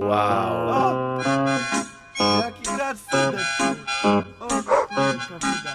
Uau! Oh, que gracinha. Oh, que vida.